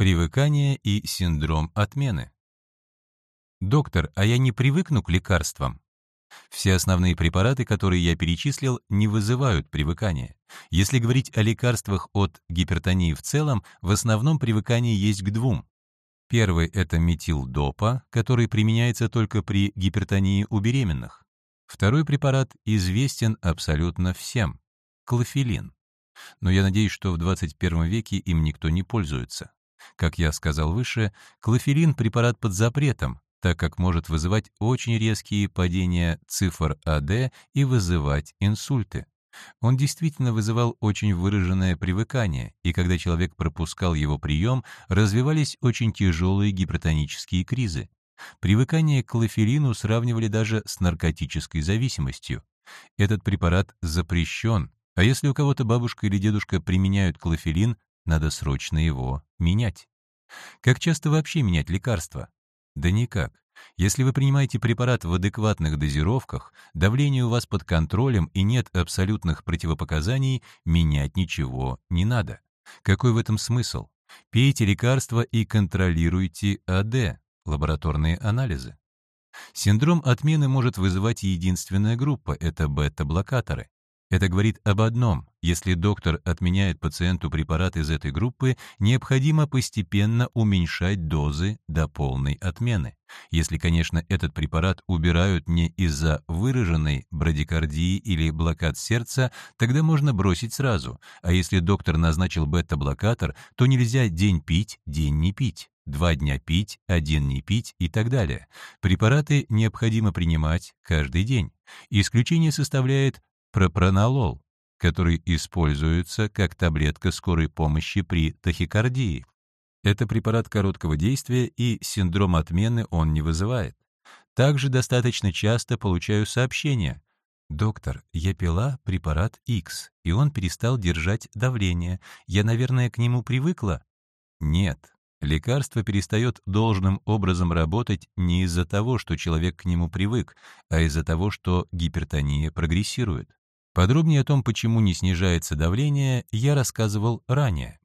Привыкание и синдром отмены. Доктор, а я не привыкну к лекарствам? Все основные препараты, которые я перечислил, не вызывают привыкания. Если говорить о лекарствах от гипертонии в целом, в основном привыкание есть к двум. Первый — это метилдопа, который применяется только при гипертонии у беременных. Второй препарат известен абсолютно всем — клофелин. Но я надеюсь, что в 21 веке им никто не пользуется. Как я сказал выше, клофелин — препарат под запретом, так как может вызывать очень резкие падения цифр АД и вызывать инсульты. Он действительно вызывал очень выраженное привыкание, и когда человек пропускал его прием, развивались очень тяжелые гипертонические кризы. Привыкание к клофелину сравнивали даже с наркотической зависимостью. Этот препарат запрещен, а если у кого-то бабушка или дедушка применяют клофелин, надо срочно его менять. Как часто вообще менять лекарства? Да никак. Если вы принимаете препарат в адекватных дозировках, давление у вас под контролем и нет абсолютных противопоказаний, менять ничего не надо. Какой в этом смысл? Пейте лекарства и контролируйте АД, лабораторные анализы. Синдром отмены может вызывать единственная группа — это бета-блокаторы. Это говорит об одном. Если доктор отменяет пациенту препарат из этой группы, необходимо постепенно уменьшать дозы до полной отмены. Если, конечно, этот препарат убирают не из-за выраженной брадикардии или блокад сердца, тогда можно бросить сразу. А если доктор назначил бета-блокатор, то нельзя день пить, день не пить два дня пить, один не пить и так далее. Препараты необходимо принимать каждый день. Исключение составляет пропронолол, который используется как таблетка скорой помощи при тахикардии. Это препарат короткого действия, и синдром отмены он не вызывает. Также достаточно часто получаю сообщения. «Доктор, я пила препарат X, и он перестал держать давление. Я, наверное, к нему привыкла?» Нет. Лекарство перестает должным образом работать не из-за того, что человек к нему привык, а из-за того, что гипертония прогрессирует. Подробнее о том, почему не снижается давление, я рассказывал ранее.